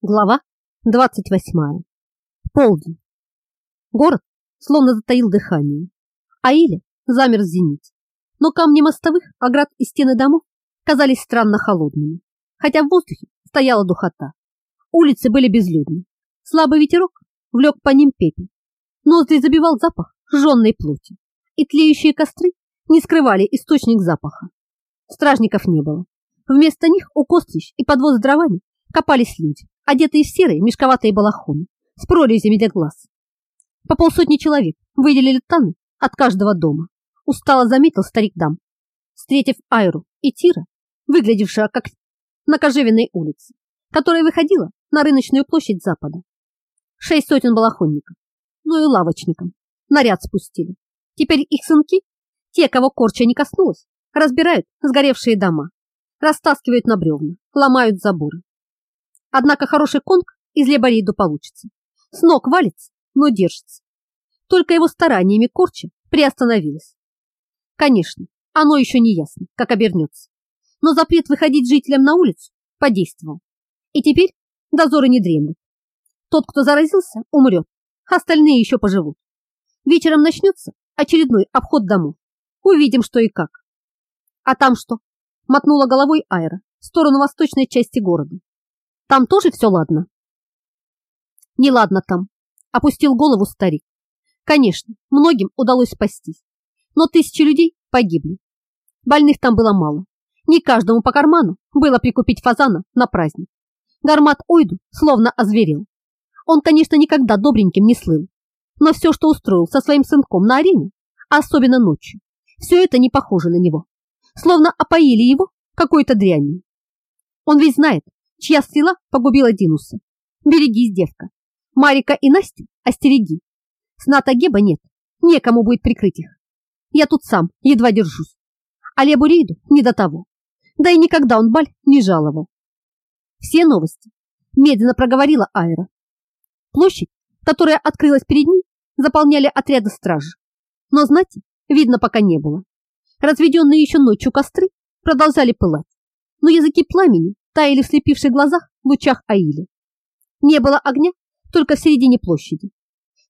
Глава 28. Полдень. Город словно затаил дыхание, а Иля замер в зените. Но камни мостовых, оград и стены домов казались странно холодными, хотя в воздухе стояла духота. Улицы были безлюдны. Слабый ветерок влек по ним пепел. Ноздри забивал запах жженной плоти, и тлеющие костры не скрывали источник запаха. Стражников не было. Вместо них у кострищ и подвоз с дровами копались люди одетые в серые мешковатые балахоны с прорезями для глаз. По полсотни человек выделили таны от каждого дома. Устало заметил старик дам, встретив Айру и Тира, выглядевшая как на Кожевенной улице, которая выходила на рыночную площадь запада. Шесть сотен балахонников, ну и лавочникам, наряд спустили. Теперь их сынки, те, кого корча не коснулась, разбирают сгоревшие дома, растаскивают на бревна, ломают заборы. Однако хороший конг из леборейду получится. С ног валится, но держится. Только его стараниями корча приостановилась. Конечно, оно еще не ясно, как обернется. Но запрет выходить жителям на улицу подействовал. И теперь дозоры не дремлют. Тот, кто заразился, умрет, остальные еще поживут. Вечером начнется очередной обход домов. Увидим, что и как. А там что? Мотнула головой Айра в сторону восточной части города. Там тоже все ладно? Не ладно там, опустил голову старик. Конечно, многим удалось спастись, но тысячи людей погибли. Больных там было мало. Не каждому по карману было прикупить фазана на праздник. Гармат Ойду словно озверел. Он, конечно, никогда добреньким не слыл, но все, что устроил со своим сынком на арене, особенно ночью, все это не похоже на него. Словно опоили его какой-то дрянью. Он ведь знает, чья стрела погубила Динуса. Берегись, девка. Марика и Настю остереги. Сната Геба нет, некому будет прикрыть их. Я тут сам едва держусь. А Лебу Рейду не до того. Да и никогда он Баль не жаловал. Все новости медленно проговорила Айра. Площадь, которая открылась перед ней, заполняли отряды стражи. Но знати, видно, пока не было. Разведенные еще ночью костры продолжали пылать, но языки пламени таяли в слепивших глазах лучах Аили. Не было огня только в середине площади.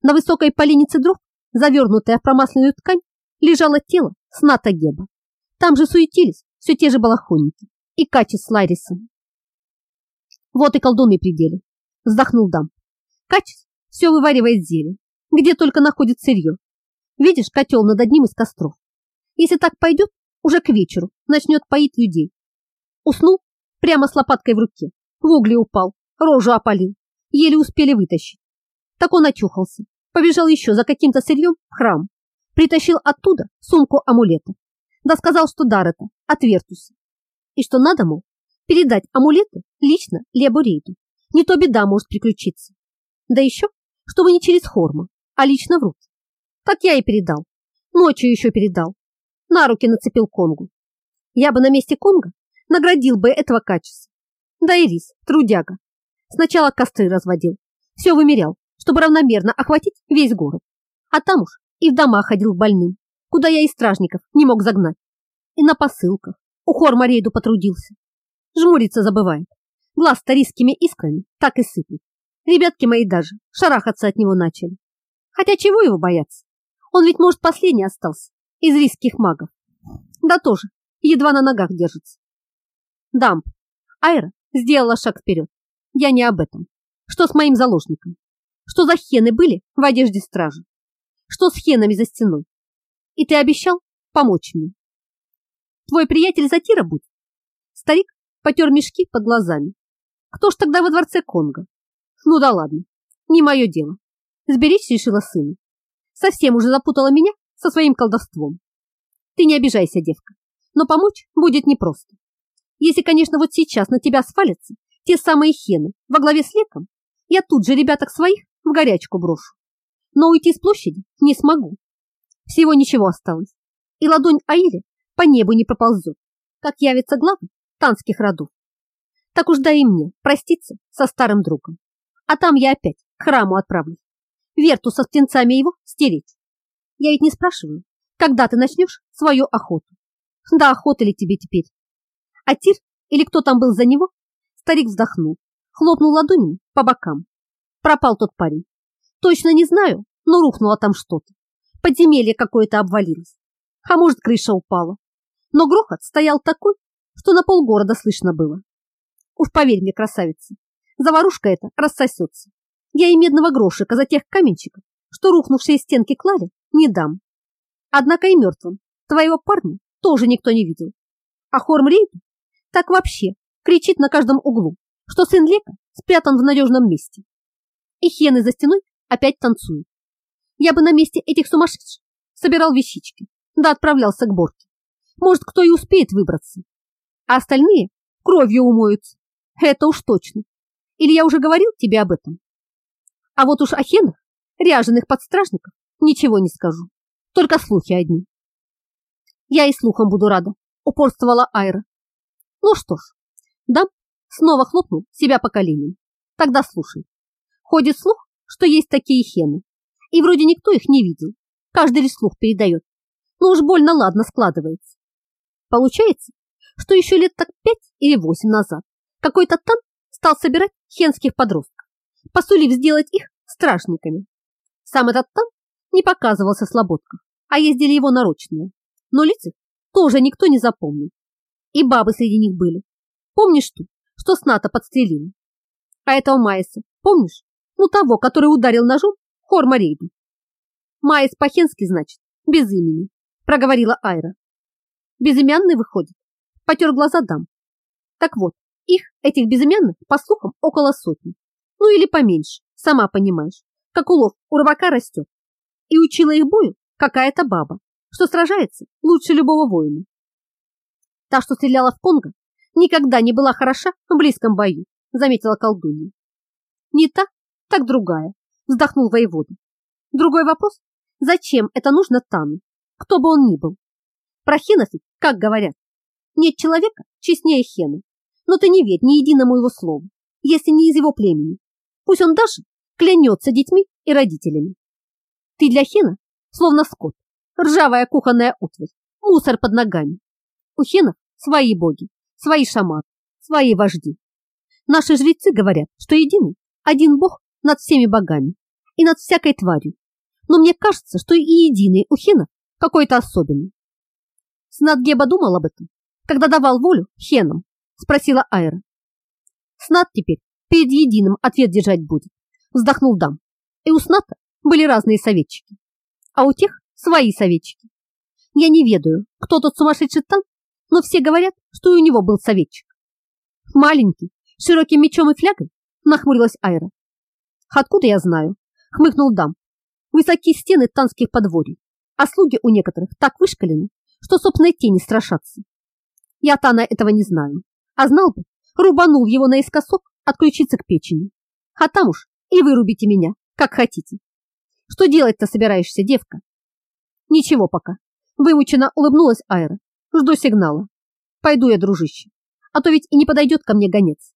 На высокой поленнице дров, завернутая в промасленную ткань, лежало тело сната Геба. Там же суетились все те же балахонники и Качи с Ларисом. Вот и колдуны пределе, вздохнул Дам. Качис все вываривает зелье, где только находит сырье. Видишь котел над одним из костров. Если так пойдет, уже к вечеру начнет поить людей. Уснул прямо с лопаткой в руке. В угли упал, рожу опалил. Еле успели вытащить. Так он очухался, побежал еще за каким-то сырьем в храм. Притащил оттуда сумку амулета. Да сказал, что дар это от Вертуса. И что надо, мол, передать амулеты лично Лебу Рейду. Не то беда может приключиться. Да еще, чтобы не через Хорма, а лично в руки. Так я и передал. Ночью еще передал. На руки нацепил Конгу. Я бы на месте Конга наградил бы этого качества. Да и рис, трудяга. Сначала костры разводил, все вымерял, чтобы равномерно охватить весь город. А там уж и в дома ходил больным, куда я и стражников не мог загнать. И на посылках у хорма рейду потрудился. Жмуриться забывает. Глаз старискими искрами так и сыпет. Ребятки мои даже шарахаться от него начали. Хотя чего его бояться? Он ведь, может, последний остался из рисских магов. Да тоже, едва на ногах держится. Дамп. Айра сделала шаг вперед. Я не об этом. Что с моим заложником? Что за хены были в одежде стражи? Что с хенами за стеной? И ты обещал помочь мне. Твой приятель Затира будет? Старик потер мешки под глазами. Кто ж тогда во дворце Конга? Ну да ладно, не мое дело. Сберечь решила сына. Совсем уже запутала меня со своим колдовством. Ты не обижайся, девка, но помочь будет непросто. Если, конечно, вот сейчас на тебя свалятся те самые хены во главе с леком, я тут же ребяток своих в горячку брошу. Но уйти с площади не смогу. Всего ничего осталось. И ладонь Аири по небу не проползет, как явится главы танских родов. Так уж дай мне проститься со старым другом. А там я опять к храму отправлюсь. Верту со птенцами его стереть. Я ведь не спрашиваю, когда ты начнешь свою охоту. Да охота ли тебе теперь? А Тир, или кто там был за него, старик вздохнул. Хлопнул ладонями по бокам. Пропал тот парень. Точно не знаю, но рухнуло там что-то. Подземелье какое-то обвалилось. А может, крыша упала. Но грохот стоял такой, что на полгорода слышно было. Уж поверь мне, красавица, заварушка эта рассосется. Я и медного грошика за тех каменщиков, что рухнувшие стенки клали, не дам. Однако и мертвым твоего парня тоже никто не видел. А Хормрейду так вообще кричит на каждом углу, что сын Лека спрятан в надежном месте. И хены за стеной опять танцуют. Я бы на месте этих сумасшедших собирал вещички, да отправлялся к Борке. Может, кто и успеет выбраться. А остальные кровью умоются. Это уж точно. Или я уже говорил тебе об этом? А вот уж о хенах, ряженых подстражников, ничего не скажу. Только слухи одни. Я и слухом буду рада, упорствовала Айра. Ну что ж, Дам снова хлопнул себя по коленям. Тогда слушай. Ходит слух, что есть такие хены. И вроде никто их не видел. Каждый лишь слух передает. Но уж больно ладно складывается. Получается, что еще лет так пять или восемь назад какой-то там стал собирать хенских подростков, посулив сделать их стражниками. Сам этот там не показывался в слободках, а ездили его нарочные. Но лица тоже никто не запомнил. И бабы среди них были. Помнишь ту, что с НАТО подстрелила? А этого Майса, помнишь? Ну того, который ударил ножом Хорма Рейду. Майс по-хенски, значит, без имени, проговорила Айра. Безымянный выходит. Потер глаза дам. Так вот, их, этих безымянных, по слухам, около сотни. Ну или поменьше, сама понимаешь, как улов у рыбака растет. И учила их бою какая-то баба, что сражается лучше любого воина. Та, что стреляла в Конго, никогда не была хороша в близком бою, заметила колдунья. Не та, так другая, вздохнул воевода. Другой вопрос, зачем это нужно Тану, кто бы он ни был? Про хенов, как говорят, нет человека честнее хена, но ты не верь ни единому его слову, если не из его племени. Пусть он даже клянется детьми и родителями. Ты для хена словно скот, ржавая кухонная утварь, мусор под ногами. У хенов свои боги, свои шаманы, свои вожди. Наши жрецы говорят, что единый один бог над всеми богами и над всякой тварью. Но мне кажется, что и единый у хенов какой-то особенный. Снат-Геба думал об этом, когда давал волю хенам, спросила Айра. Снат теперь перед единым ответ держать будет, вздохнул Дам. И у Сната были разные советчики, а у тех свои советчики. Я не ведаю, кто тот сумасшедший там, но все говорят, что и у него был советчик. Маленький, с широким мечом и флягой, нахмурилась Айра. Откуда я знаю? Хмыкнул Дам. Высокие стены танских подворий, а слуги у некоторых так вышкалены, что собственной тени страшатся. Я Тана этого не знаю, а знал бы, рубанул его наискосок от ключицы к печени. А там уж и вырубите меня, как хотите. Что делать-то собираешься, девка? Ничего пока. Вымученно улыбнулась Айра. Жду сигнала. Пойду я, дружище, а то ведь и не подойдет ко мне гонец.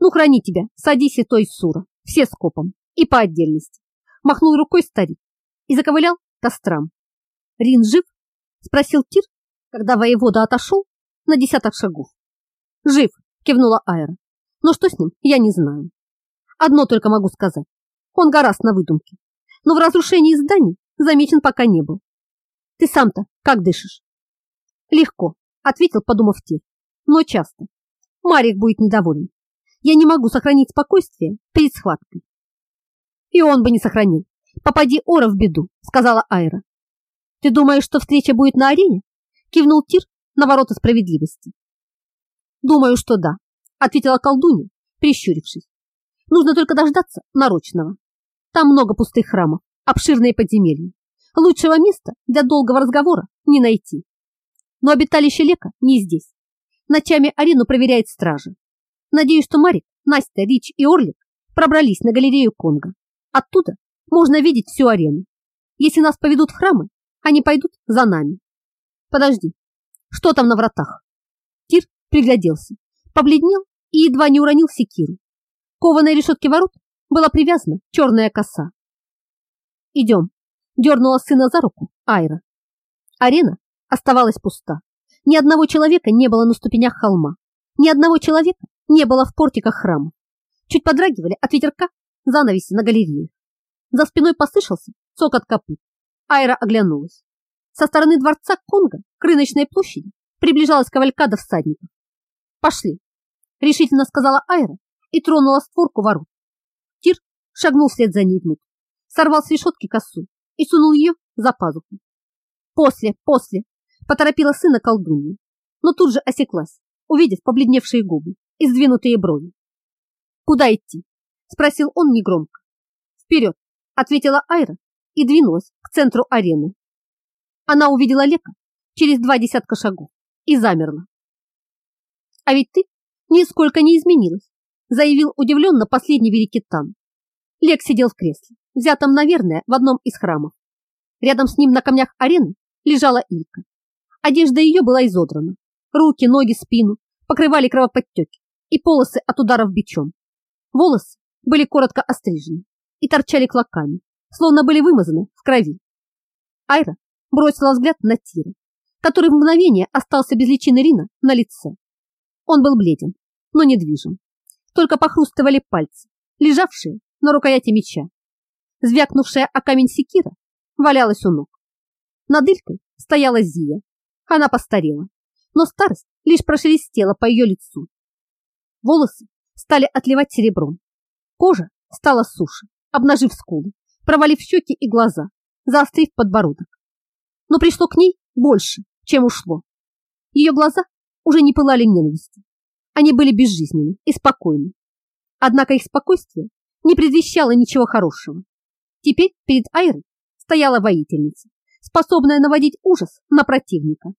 Ну, храни тебя, садись и той сура, все скопом и по отдельности. Махнул рукой старик и заковылял к кострам. Рин жив? Спросил Тир, когда воевода отошел на десяток шагов. Жив, кивнула Айра. Но что с ним, я не знаю. Одно только могу сказать. Он гораст на выдумке. Но в разрушении зданий замечен пока не был. Ты сам-то как дышишь? Легко, ответил, подумав Тир. Но часто. Марик будет недоволен. Я не могу сохранить спокойствие перед схваткой. И он бы не сохранил. Попади Ора в беду, сказала Айра. Ты думаешь, что встреча будет на арене? Кивнул Тир на ворота справедливости. Думаю, что да, ответила колдунья, прищурившись. Нужно только дождаться нарочного. Там много пустых храмов, обширные подземелья. Лучшего места для долгого разговора не найти. Но обиталище Лека не здесь. Ночами арену проверяет стража. Надеюсь, что Марик, Настя, Рич и Орлик пробрались на галерею Конга. Оттуда можно видеть всю арену. Если нас поведут в храмы, они пойдут за нами. Подожди, что там на вратах? Тир пригляделся, побледнел и едва не уронил секиру. Кованой решетке ворот была привязана черная коса. Идем, дернула сына за руку Айра. Арена оставалась пуста. Ни одного человека не было на ступенях холма. Ни одного человека не было в портиках храма. Чуть подрагивали от ветерка занавеси на галерее. За спиной послышался цокот копыт. Айра оглянулась. Со стороны дворца Конга к рыночной площади приближалась кавалькада всадников. «Пошли!» — решительно сказала Айра и тронула створку ворот. Тир шагнул вслед за ней внутрь, сорвал с решетки косу и сунул ее за пазуху. «После, после!» — поторопила сына колдунья, но тут же осеклась, увидев побледневшие губы и сдвинутые брови. «Куда идти?» — спросил он негромко. «Вперед!» — ответила Айра и двинулась к центру арены. Она увидела Лека через два десятка шагов и замерла. «А ведь ты нисколько не изменилась», заявил удивленно последний великий тан. Лек сидел в кресле, взятом, наверное, в одном из храмов. Рядом с ним на камнях арены лежала Илька. Одежда ее была изодрана. Руки, ноги, спину покрывали кровоподтеки и полосы от ударов бичом. Волосы были коротко острижены и торчали клоками, словно были вымазаны в крови. Айра бросила взгляд на Тира, который в мгновение остался без личины Рина на лице. Он был бледен, но недвижим. Только похрустывали пальцы, лежавшие на рукояти меча. Звякнувшая о камень секира валялась у ног. Над Илькой стояла Зия. Она постарела, но старость лишь прошелестела по ее лицу. Волосы стали отливать серебром. Кожа стала суше, обнажив скулы, провалив щеки и глаза, заострив подбородок. Но пришло к ней больше, чем ушло. Ее глаза уже не пылали ненавистью. Они были безжизненны и спокойны. Однако их спокойствие не предвещало ничего хорошего. Теперь перед Айрой стояла воительница, способная наводить ужас на противника.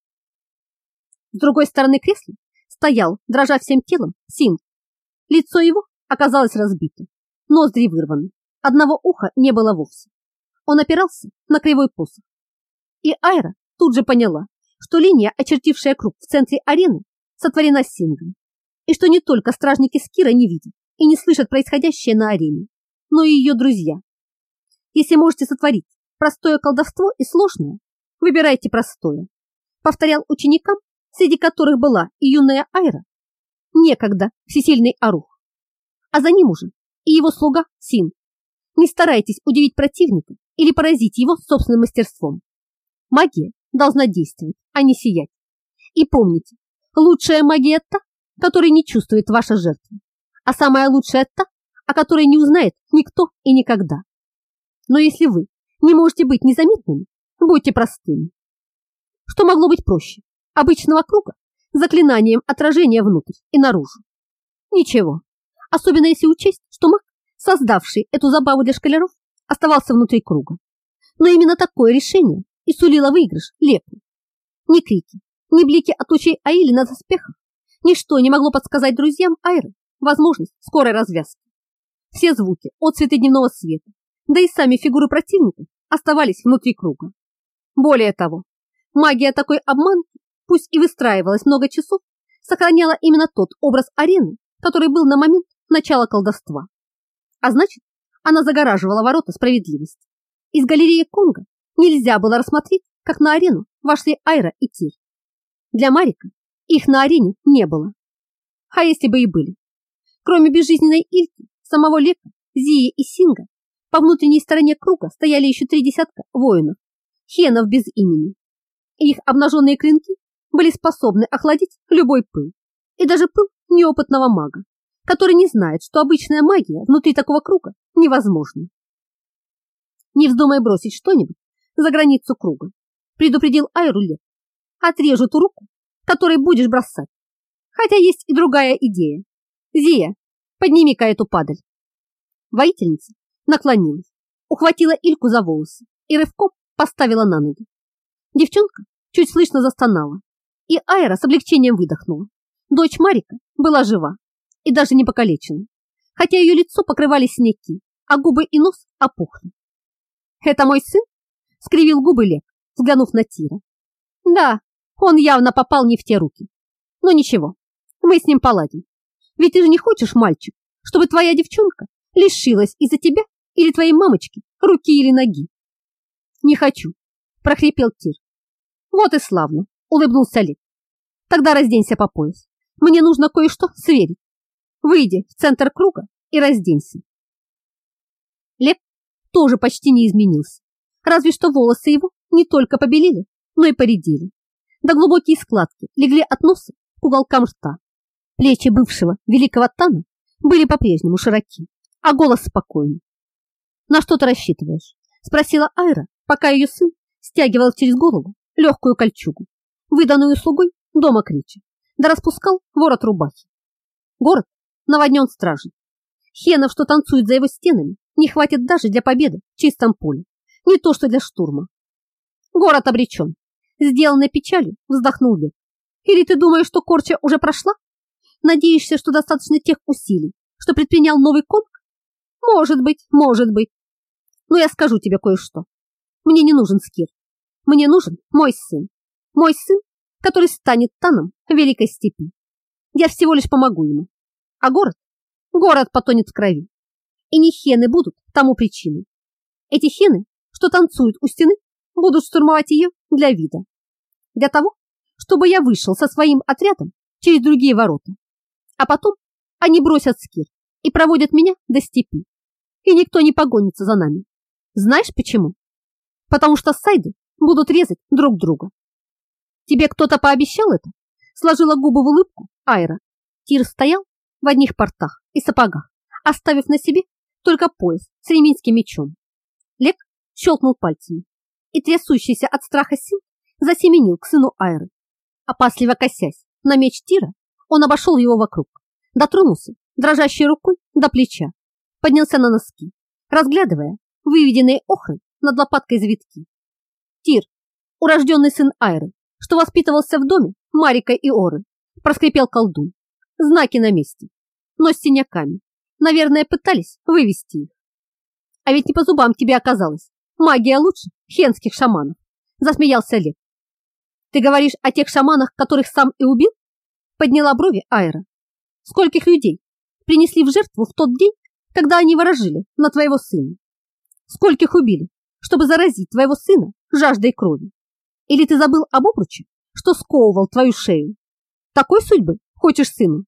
С другой стороны кресла стоял, дрожа всем телом, Синг. Лицо его оказалось разбито, ноздри вырваны, одного уха не было вовсе. Он опирался на кривой посох. И Айра тут же поняла, что линия, очертившая круг в центре арены, сотворена Сингом, и что не только стражники Скира не видят и не слышат происходящее на арене, но и ее друзья. Если можете сотворить простое колдовство и сложное, выбирайте простое. Повторял ученикам, среди которых была и юная Айра, некогда всесильный Арух. А за ним уже и его слуга Син. Не старайтесь удивить противника или поразить его собственным мастерством. Магия должна действовать, а не сиять. И помните, лучшая магия та, которой не чувствует ваша жертва, а самая лучшая та, о которой не узнает никто и никогда. Но если вы не можете быть незаметными, будьте простыми. Что могло быть проще? Обычного круга заклинанием отражения внутрь и наружу. Ничего, особенно если учесть, что маг, создавший эту забаву для шкалеров, оставался внутри круга. Но именно такое решение и сулило выигрыш Леку. Ни крики, ни блики от лучей Аили на доспехах, ничто не могло подсказать друзьям Айры возможность скорой развязки. Все звуки от цвета дневного света, да и сами фигуры противников оставались внутри круга. Более того, магия такой обманки, пусть и выстраивалась много часов, сохраняла именно тот образ арены, который был на момент начала колдовства. А значит, она загораживала ворота справедливости. Из галереи Конга нельзя было рассмотреть, как на арену вошли Айра и Тир. Для Марика их на арене не было. А если бы и были? Кроме безжизненной Ильки, самого Лека, Зии и Синга, по внутренней стороне круга стояли еще три десятка воинов, хенов без имени. Их обнаженные клинки были способны охладить любой пыл, и даже пыл неопытного мага, который не знает, что обычная магия внутри такого круга невозможна. Не вздумай бросить что-нибудь за границу круга, предупредил Айрулет. Отрежу ту руку, которой будешь бросать. Хотя есть и другая идея. Зия, подними-ка эту падаль. Воительница наклонилась, ухватила Ильку за волосы и рывком поставила на ноги. Девчонка чуть слышно застонала, и Айра с облегчением выдохнула. Дочь Марика была жива и даже не покалечена, хотя ее лицо покрывали синяки, а губы и нос опухли. «Это мой сын?» — скривил губы Лек, взглянув на Тира. «Да, он явно попал не в те руки. Но ничего, мы с ним поладим. Ведь ты же не хочешь, мальчик, чтобы твоя девчонка лишилась из-за тебя или твоей мамочки руки или ноги. Не хочу, прохрипел Тир. Вот и славно, улыбнулся Лик. Тогда разденься по пояс. Мне нужно кое-что сверить. Выйди в центр круга и разденься. Лев тоже почти не изменился, разве что волосы его не только побелели, но и поредели. Да глубокие складки легли от носа к уголкам рта. Плечи бывшего великого Тана были по-прежнему широки, а голос спокойный. «На что ты рассчитываешь?» – спросила Айра, пока ее сын стягивал через голову легкую кольчугу, выданную слугой дома Крича, да распускал ворот рубахи. Город наводнен стражей. Хенов, что танцует за его стенами, не хватит даже для победы в чистом поле, не то что для штурма. Город обречен. Сделанной печалью вздохнул Лев. Или ты думаешь, что Корча уже прошла? Надеешься, что достаточно тех усилий, что предпринял новый конг? Может быть, может быть. Но я скажу тебе кое-что. Мне не нужен Скир. Мне нужен мой сын. Мой сын, который станет таном Великой Степи. Я всего лишь помогу ему. А город? Город потонет в крови. И не хены будут тому причиной. Эти хены, что танцуют у стены, будут штурмовать ее для вида. Для того, чтобы я вышел со своим отрядом через другие ворота. А потом они бросят скир и проводят меня до степи. И никто не погонится за нами. Знаешь почему? Потому что сайды будут резать друг друга. Тебе кто-то пообещал это? Сложила губы в улыбку Айра. Тир стоял в одних портах и сапогах, оставив на себе только пояс с реминским мечом. Лек щелкнул пальцами, и трясущийся от страха сил засеменил к сыну Айры. Опасливо косясь на меч Тира, он обошел его вокруг, дотронулся дрожащей рукой до плеча, поднялся на носки, разглядывая выведенные охры над лопаткой завитки. Тир, урожденный сын Айры, что воспитывался в доме Марика и Оры, проскрипел колдун. Знаки на месте, но с синяками. Наверное, пытались вывести их. А ведь не по зубам тебе оказалось. Магия лучше хенских шаманов. Засмеялся Лев. Ты говоришь о тех шаманах, которых сам и убил? Подняла брови Айра. Скольких людей принесли в жертву в тот день, когда они ворожили на твоего сына? Скольких убили, чтобы заразить твоего сына жаждой крови? Или ты забыл об обруче, что сковывал твою шею? Такой судьбы хочешь сыну?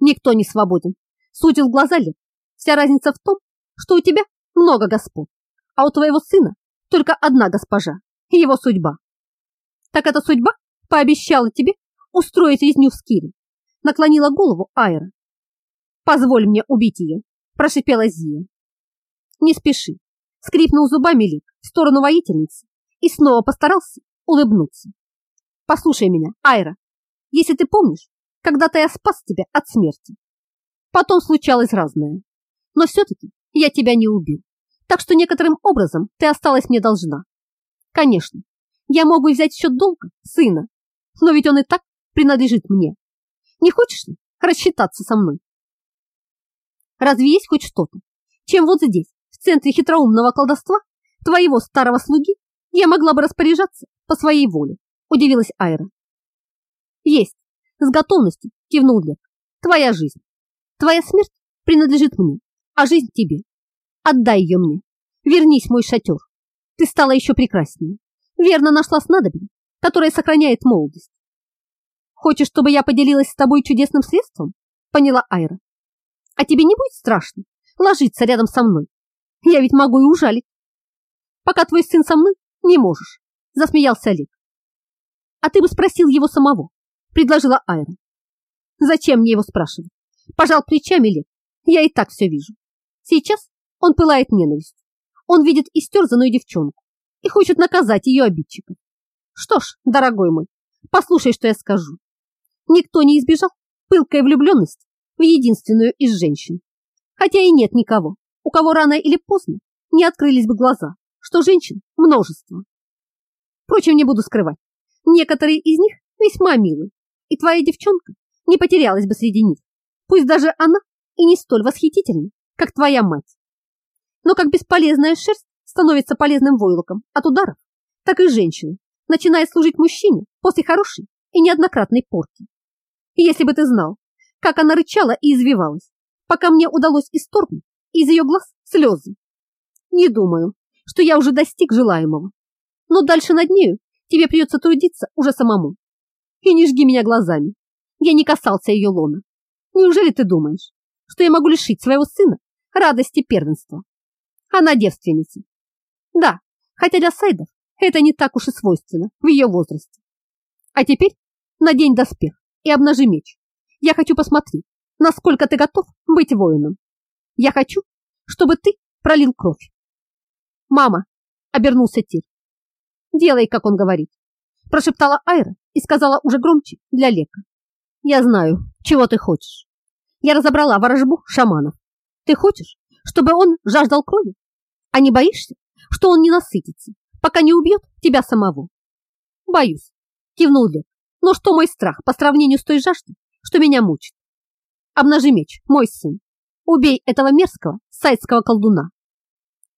Никто не свободен. Сутил глаза Лев. Вся разница в том, что у тебя много господ, а у твоего сына только одна госпожа, его судьба. Так эта судьба пообещала тебе устроить резню в Скире. Наклонила голову Айра. Позволь мне убить ее, прошипела Зия. Не спеши, скрипнул зубами Лик в сторону воительницы и снова постарался улыбнуться. Послушай меня, Айра, если ты помнишь, когда-то я спас тебя от смерти. Потом случалось разное. Но все-таки я тебя не убил. Так что некоторым образом ты осталась мне должна. Конечно, я могу взять счет долга сына, но ведь он и так принадлежит мне. Не хочешь ли рассчитаться со мной? Разве есть хоть что-то, чем вот здесь, в центре хитроумного колдовства, твоего старого слуги, я могла бы распоряжаться по своей воле? Удивилась Айра. Есть, с готовностью кивнул Лев. Твоя жизнь. Твоя смерть принадлежит мне, а жизнь тебе. Отдай ее мне. Вернись мой шатер. Ты стала еще прекраснее. Верно нашла снадобье, которое сохраняет молодость. Хочешь, чтобы я поделилась с тобой чудесным средством? Поняла Айра. А тебе не будет страшно ложиться рядом со мной? Я ведь могу и ужалить. Пока твой сын со мной, не можешь, засмеялся Олег. А ты бы спросил его самого, предложила Айра. Зачем мне его спрашивать? Пожал плечами Лев. Я и так все вижу. Сейчас он пылает ненавистью. Он видит истерзанную девчонку и хочет наказать ее обидчика. Что ж, дорогой мой, послушай, что я скажу. Никто не избежал пылкой влюбленности в единственную из женщин. Хотя и нет никого, у кого рано или поздно не открылись бы глаза, что женщин множество. Впрочем, не буду скрывать, некоторые из них весьма милы, и твоя девчонка не потерялась бы среди них, пусть даже она и не столь восхитительна, как твоя мать. Но как бесполезная шерсть становится полезным войлоком от ударов, так и женщина начинает служить мужчине после хорошей и неоднократной порки. И если бы ты знал, как она рычала и извивалась, пока мне удалось исторгнуть из ее глаз слезы. Не думаю, что я уже достиг желаемого, но дальше над нею тебе придется трудиться уже самому. И не жги меня глазами. Я не касался ее лона. Неужели ты думаешь, что я могу лишить своего сына радости первенства. Она девственница. Да, хотя для Сайдов это не так уж и свойственно в ее возрасте. А теперь надень доспех и обнажи меч. Я хочу посмотреть, насколько ты готов быть воином. Я хочу, чтобы ты пролил кровь. Мама, обернулся Тир. Делай, как он говорит, прошептала Айра и сказала уже громче для Лека. Я знаю, чего ты хочешь. Я разобрала ворожбу шаманов. Ты хочешь, чтобы он жаждал крови? А не боишься, что он не насытится, пока не убьет тебя самого? Боюсь, кивнул Лек. Но что мой страх по сравнению с той жаждой, что меня мучит? Обнажи меч, мой сын. Убей этого мерзкого сайдского колдуна.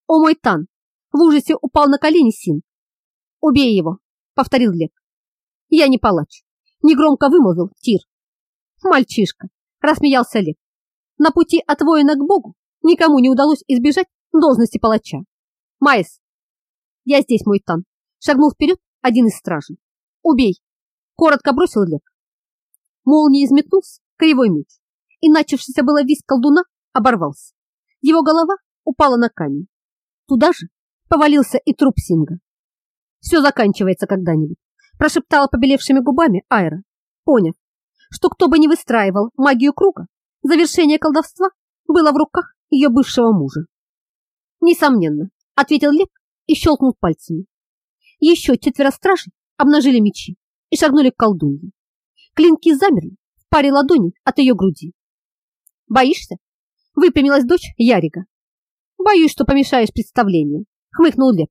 О мой Тан! В ужасе упал на колени Син. Убей его, повторил Лек. Я не палач. Негромко вымолвил Тир. Мальчишка, рассмеялся Лек. На пути от воина к богу никому не удалось избежать должности палача. Майс, я здесь, мой Тан. Шагнул вперед один из стражей. Убей. Коротко бросил Лек. Молния изметнулся, кривой меч, и начавшийся было виск колдуна оборвался. Его голова упала на камень. Туда же повалился и труп Синга. Все заканчивается когда-нибудь, прошептала побелевшими губами Айра, поняв, что кто бы ни выстраивал магию круга, завершение колдовства было в руках ее бывшего мужа. Несомненно, ответил Лек и щелкнул пальцами. Еще четверо стражей обнажили мечи и шагнули к колдунье. Клинки замерли в паре ладоней от ее груди. «Боишься?» — выпрямилась дочь Ярига. «Боюсь, что помешаешь представлению», — хмыкнул Лек.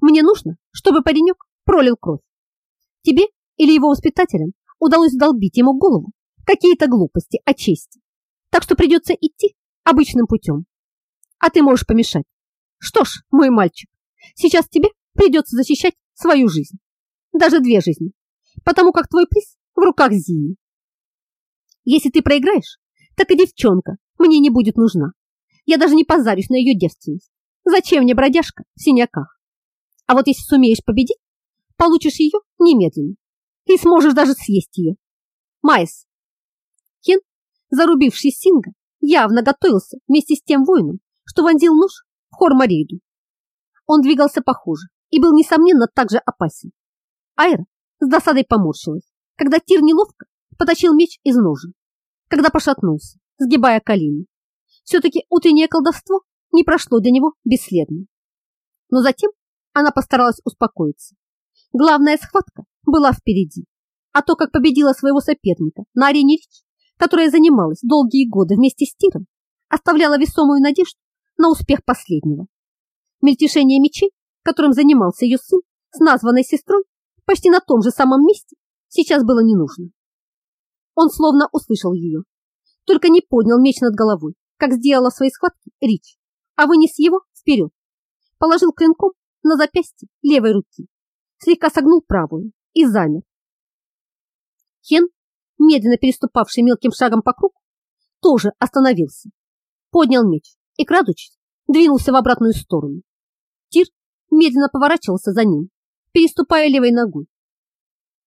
«Мне нужно, чтобы паренек пролил кровь. Тебе или его воспитателям удалось долбить ему голову какие-то глупости о чести, так что придется идти обычным путем. А ты можешь помешать. Что ж, мой мальчик, сейчас тебе придется защищать свою жизнь, даже две жизни, потому как твой приз в руках Зии. Если ты проиграешь, так и девчонка мне не будет нужна. Я даже не позарюсь на ее девственность. Зачем мне бродяжка в синяках? А вот если сумеешь победить, получишь ее немедленно и сможешь даже съесть ее. Майс. Кен, зарубивший Синга, явно готовился вместе с тем воином, что вонзил нож в Хормариду. Он двигался похоже и был, несомненно, также опасен. Айра с досадой поморщилась, когда Тир неловко потащил меч из ножен, когда пошатнулся, сгибая колени. Все-таки утреннее колдовство не прошло для него бесследно. Но затем она постаралась успокоиться. Главная схватка была впереди, а то, как победила своего соперника на арене Рич, которая занималась долгие годы вместе с Тиром, оставляла весомую надежду на успех последнего. Мельтешение мечей, которым занимался ее сын с названной сестрой, почти на том же самом месте, сейчас было не нужно. Он словно услышал ее, только не поднял меч над головой, как сделала в своей схватке Рич, а вынес его вперед, положил клинком на запястье левой руки, слегка согнул правую и замер. Хен, медленно переступавший мелким шагом по кругу, тоже остановился, поднял меч и, крадучись, двинулся в обратную сторону. Тир медленно поворачивался за ним, переступая левой ногой.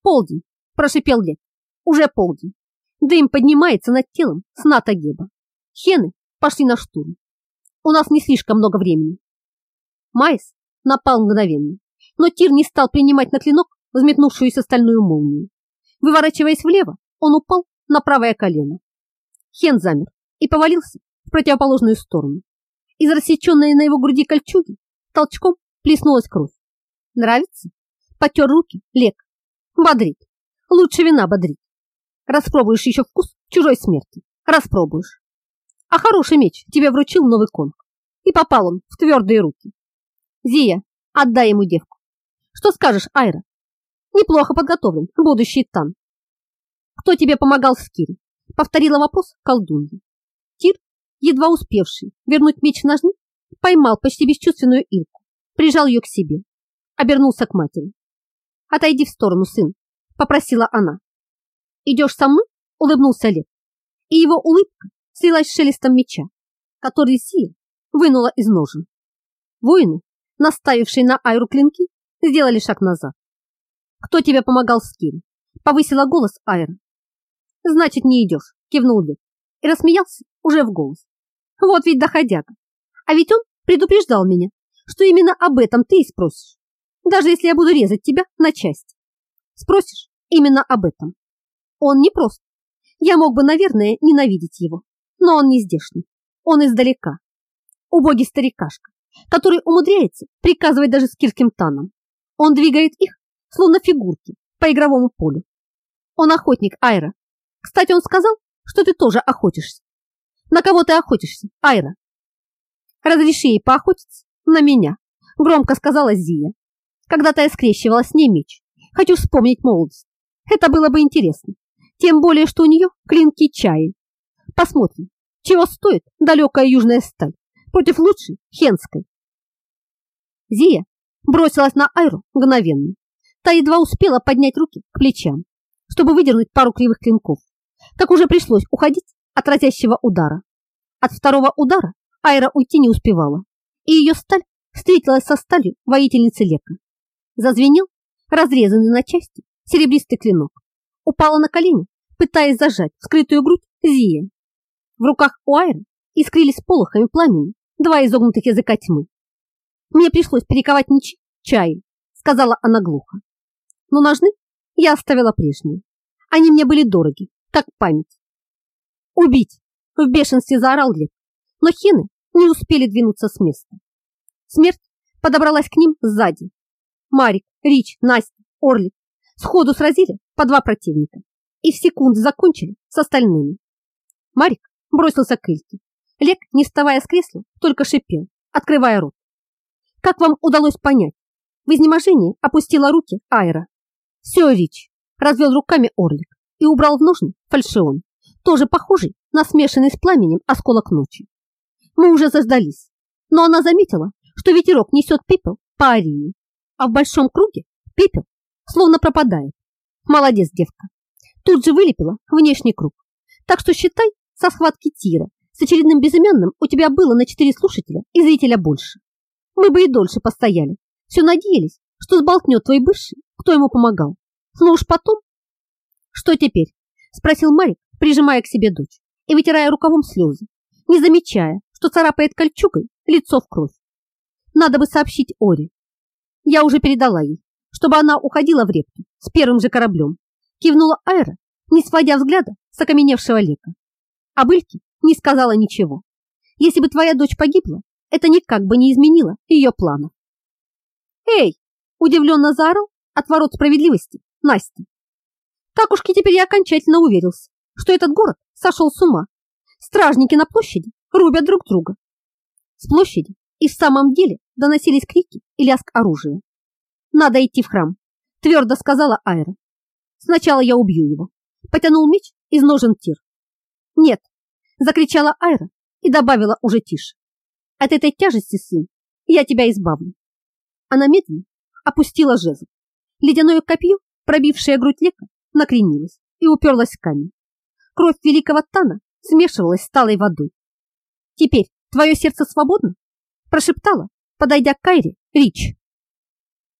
«Полдень!» – прошипел Лек. «Уже полдень!» Дым поднимается над телом сната Геба. Хены пошли на штурм. У нас не слишком много времени. Майс напал мгновенно, но Тир не стал принимать на клинок взметнувшуюся стальную молнию. Выворачиваясь влево, он упал на правое колено. Хен замер и повалился в противоположную сторону. Из рассеченной на его груди кольчуги толчком плеснулась кровь. Нравится? Потер руки, лек. Бодрит. Лучше вина бодрит. Распробуешь еще вкус чужой смерти. Распробуешь. А хороший меч тебе вручил новый конг. И попал он в твердые руки. Зия, отдай ему девку. Что скажешь, Айра? Неплохо подготовлен будущий Тан. Кто тебе помогал в Скире? Повторила вопрос колдунья. Тир, едва успевший вернуть меч в ножны, поймал почти бесчувственную Илку, прижал ее к себе, обернулся к матери. «Отойди в сторону, сын», — попросила она. «Идешь со мной?» — улыбнулся Лев. И его улыбка слилась с шелестом меча, который Сия вынула из ножен. Воины, наставившие на Айру клинки, сделали шаг назад. «Кто тебе помогал с кем?» — повысила голос Айра. «Значит, не идешь», — кивнул Лев и рассмеялся уже в голос. Вот ведь доходяга. А ведь он предупреждал меня, что именно об этом ты и спросишь. Даже если я буду резать тебя на части. Спросишь именно об этом. Он не прост. Я мог бы, наверное, ненавидеть его, но он не здешний. Он издалека. Убогий старикашка, который умудряется приказывать даже скирским танам. Он двигает их, словно фигурки, по игровому полю. Он охотник, Айра. Кстати, он сказал, что ты тоже охотишься. На кого ты охотишься, Айра? Разреши ей поохотиться на меня, громко сказала Зия. Когда-то я скрещивала с ней меч. Хочу вспомнить молодость. Это было бы интересно. Тем более, что у нее клинки чаи. Посмотрим, чего стоит далекая южная сталь против лучшей хенской. Зия бросилась на Айру мгновенно. Та едва успела поднять руки к плечам, чтобы выдернуть пару кривых клинков. Как уже пришлось уходить от разящего удара. От второго удара Айра уйти не успевала, и ее сталь встретилась со сталью воительницы Лека. Зазвенел разрезанный на части серебристый клинок. Упала на колени, пытаясь зажать вскрытую грудь Зия. В руках у Айры искрились полохами пламени два изогнутых языка тьмы. Мне пришлось перековать мечи чай, сказала она глухо. Но ножны я оставила прежние. Они мне были дороги, как память. Убить! В бешенстве заорал Лев, но хины не успели двинуться с места. Смерть подобралась к ним сзади. Марик, Рич, Настя, Орлик сходу сразили по два противника и в секунду закончили с остальными. Марик бросился к Ильке. Лек, не вставая с кресла, только шипел, открывая рот. Как вам удалось понять? В изнеможении опустила руки Айра. Все, Рич, развел руками Орлик и убрал в ножны фальшион, тоже похожий на смешанный с пламенем осколок ночи. Мы уже заждались, но она заметила, что ветерок несет пепел по арене, а в большом круге пепел словно пропадает. Молодец, девка. Тут же вылепила внешний круг. Так что считай, со схватки тира с очередным безымянным у тебя было на четыре слушателя и зрителя больше. Мы бы и дольше постояли. Все надеялись, что сболтнет твой бывший, кто ему помогал. Но уж потом... Что теперь? Спросил Марик, прижимая к себе дочь и вытирая рукавом слезы, не замечая, что царапает кольчугой лицо в кровь. Надо бы сообщить Оре. Я уже передала ей, чтобы она уходила в реку с первым же кораблем. Кивнула Айра, не сводя взгляда с окаменевшего лека. А Быльке не сказала ничего. Если бы твоя дочь погибла, это никак бы не изменило ее планов. «Эй!» – удивленно заорал от ворот справедливости Настя. Какушки теперь я окончательно уверился, что этот город сошел с ума. Стражники на площади рубят друг друга. С площади и в самом деле доносились крики и лязг оружия. «Надо идти в храм», – твердо сказала Айра. «Сначала я убью его». Потянул меч из ножен Тир. «Нет», – закричала Айра и добавила уже тише. «От этой тяжести, сын, я тебя избавлю». Она медленно опустила жезл. Ледяное копье, пробившее грудь лека, накренилось и уперлось в камень. Кровь великого Тана смешивалась с талой водой. «Теперь твое сердце свободно?» прошептала, подойдя к Кайре, Рич.